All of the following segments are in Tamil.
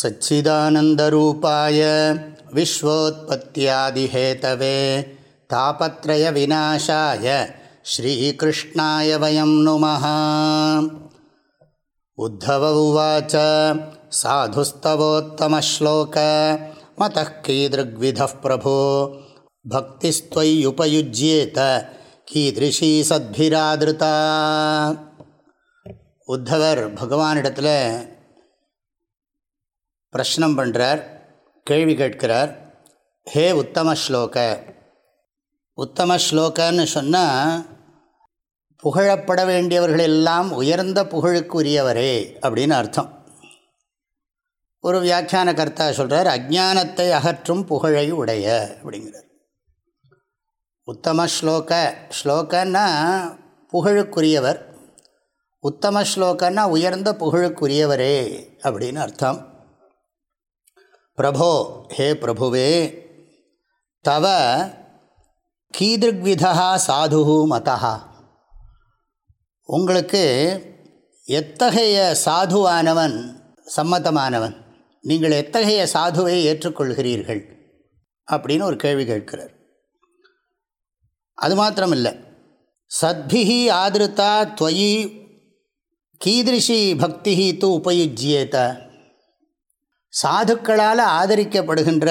सच्चिदानन्दरूपाय विश्वोत्पत्त्यादिहेतवे तापत्रयविनाशाय श्रीकृष्णाय वयं नुमः उद्धव उवाच साधुस्तवोत्तमश्लोक मतः कीदृग्विधः प्रभो भक्तिस्त्वय्युपयुज्येत कीदृशी सद्भिरादृता உத்தவர் பகவானிடத்தில் பிரஷ்னம் பண்ணுறார் கேள்வி கேட்கிறார். ஹே உத்தம ஸ்லோக. உத்தம ஸ்லோகன்னு சொன்னால் புகழப்பட வேண்டியவர்கள் எல்லாம் உயர்ந்த புகழுக்குரியவரே அப்படின்னு அர்த்தம். ஒரு வியாக்கியான கர்த்தா சொல்கிறார் அஜானத்தை அகற்றும் புகழை உடைய அப்படிங்கிறார். உத்தம ஸ்லோக. ஸ்லோகன்னா புகழுக்குரியவர். உத்தம ஸ்லோகன்னா உயர்ந்த புகழுக்குரியவரே அப்படின்னு அர்த்தம். பிரபோ ஹே பிரபுவே தவ கீதிருக்விதா சாது மதா உங்களுக்கு எத்தகைய சாதுவானவன் சம்மதமானவன்? நீங்கள் எத்தகைய சாதுவை ஏற்றுக்கொள்கிறீர்கள்? அப்படின்னு ஒரு கேள்வி கேட்கிறார். அது மாத்திரமில்லை. சத்பிஹி ஆதிருத்தா துவயி கீதிருஷி பக்தி தூ உபயுஜ்யேத. சாதுக்களால் ஆதரிக்கப்படுகின்ற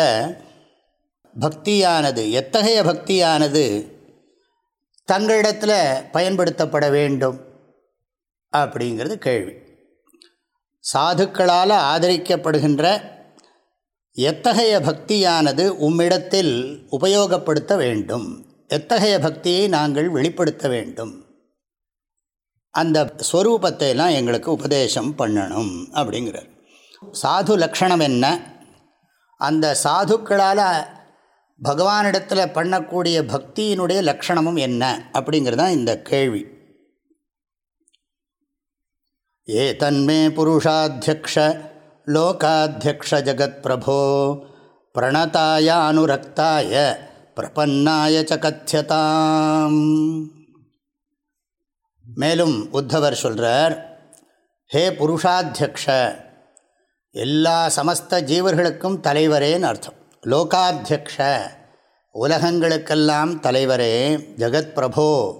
பக்தியானது எத்தகைய பக்தியானது தங்களிடத்தில் பயன்படுத்தப்பட வேண்டும் அப்படிங்கிறது கேள்வி. சாதுக்களால் ஆதரிக்கப்படுகின்ற எத்தகைய பக்தியானது உம்மிடத்தில் உபயோகப்படுத்த வேண்டும்? எத்தகைய பக்தியை நாங்கள் வெளிப்படுத்த வேண்டும்? அந்த ஸ்வரூபத்தை எல்லாம் எங்களுக்கு உபதேசம் பண்ணணும் அப்படிங்கிறார். சாது லக்ஷணம் என்ன? அந்த சாதுக்களால் பகவானிடத்தில் பண்ணக்கூடிய பக்தியினுடைய லக்ஷணமும் என்ன? அப்படிங்கிறது தான் இந்த கேள்வி. ஏ தன்மே புருஷாத்தியக்ஷ லோகாத்தியக்ஷ ஜகத் பிரபோ பிரணதாய அனுரக்தாய பிரபன்னாய ச கத்தியதாம் மேலும் உத்தவர் சொல்கிறார் ஹே புருஷாத்தியக்ஷ எல்லா சமஸ்த ஜீவர்களுக்கும் தலைவரேன்னு அர்த்தம். லோகாத்தியக்ஷ உலகங்களுக்கெல்லாம் தலைவரே ஜகத் பிரபோ.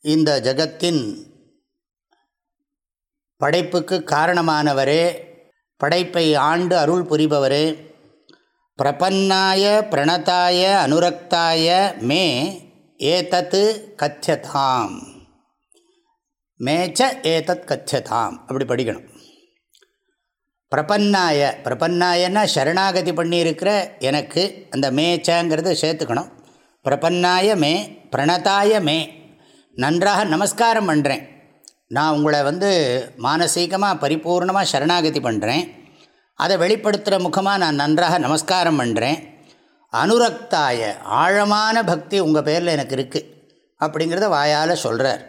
இந்த ஜகத்தின் படைப்புக்கு காரணமானவரே படைப்பை ஆண்டு அருள் புரிபவரே. பிரபன்னாய பிரணதாய அனுரக்தாய மே ஏதத்து கத்தியதாம் மேச்ச ஏதத் கத்தியதாம் அப்படி படிக்கணும். பிரபன்னாய பிரபன்னாயன்னா சரணாகதி பண்ணியிருக்கிற எனக்கு அந்த மேச்சங்கிறத சேர்த்துக்கணும். பிரபன்னாய மே பிரணதாய மே. நன்றாக நமஸ்காரம் பண்ணுறேன் நான் உங்களை வந்து மானசீகமாக பரிபூர்ணமாக சரணாகதி பண்ணுறேன் அதை வெளிப்படுத்துகிற முகமாக நான் நன்றாக நமஸ்காரம் பண்ணுறேன் அனுரக்தாய ஆழமான பக்தி உங்கள் பேரில் எனக்கு இருக்குது அப்படிங்கிறத வாயால் சொல்கிறார்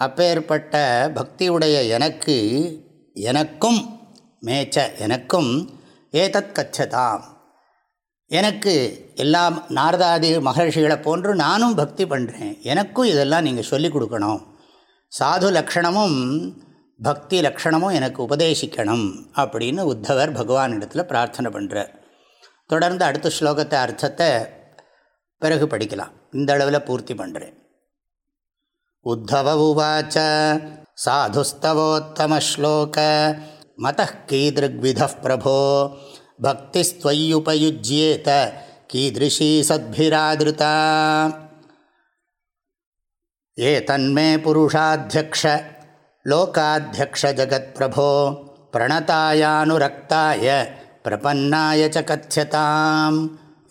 அப்பேற்பட்ட பக்தியுடைய எனக்கு எனக்கும் மேச்ச எனக்கும் ஏதத் கச்சதாம். எனக்கு எல்லாம் நாரதாதி மகர்ஷிகளை போன்று நானும் பக்தி பண்ணுறேன் எனக்கும் இதெல்லாம் நீங்கள் சொல்லிக் கொடுக்கணும். சாது லக்ஷணமும் பக்தி லக்ஷணமும் எனக்கு உபதேசிக்கணும் அப்படின்னு உத்தவர் பகவானிடத்தில் பிரார்த்தனை பண்ணுறார் தொடர்ந்து அடுத்த ஸ்லோகத்தை அர்த்தத்தை பிறகு படிக்கலாம். இந்த அளவில் பூர்த்தி பண்ணுறேன் உத்தவ உவாச்ச சாதுஸ்தவோத்தமஸ்லோக மத கீதிருக்வித பிரபோ. பக்திஸ்துவயுபயுஜ்யேத கீதிருஷீ சத்பிராதிருதா. ஏ தன்மே புருஷாத்தியக்ஷ லோகாத்தியக்ஷ ஜகத்பிரபோ பிரணதாயானுரக்தாய பிரபன்னாய ச கத்தியதாம்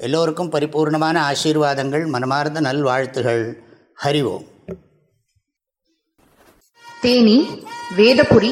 எல்லோருக்கும் பரிபூர்ணமான ஆசீர்வாதங்கள் மனமார்ந்த நல்வாழ்த்துகள். ஹரிவோம் தேனி வேதபுரி